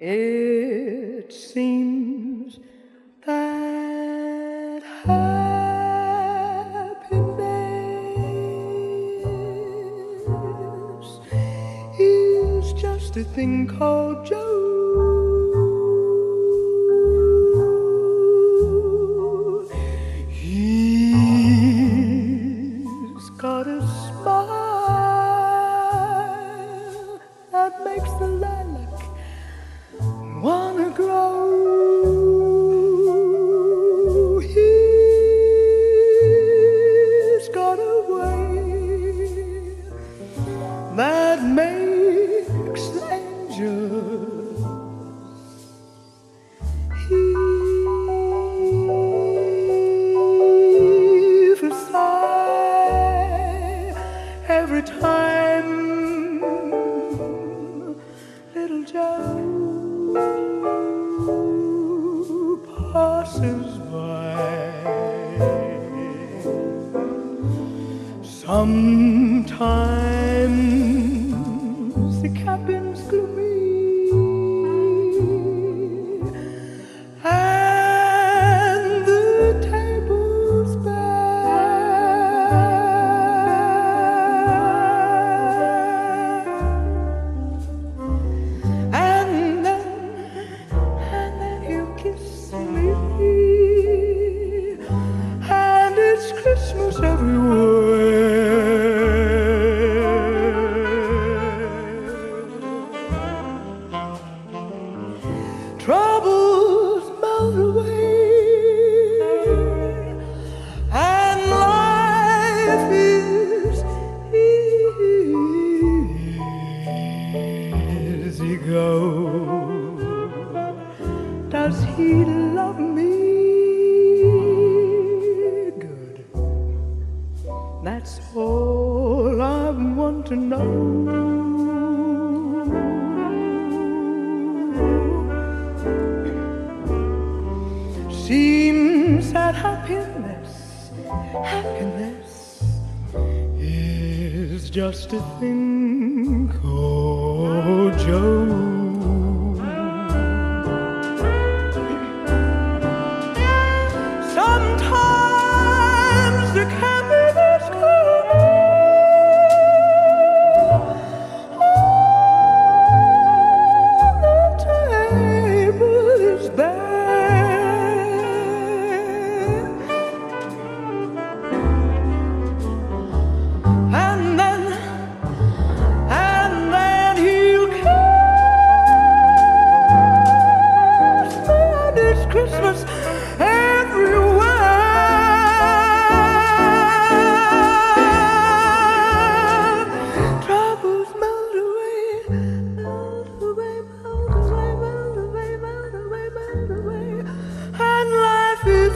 It seems that happiness is just a thing called Joe. He's got a smile makes the angels. heave a sigh every time little Joe passes by. Sometimes the cabin's gloomy Troubles melt away. And life is easy go. Does he love me good? That's all I want to know. Seems that happiness, happiness is just a thing called Joe.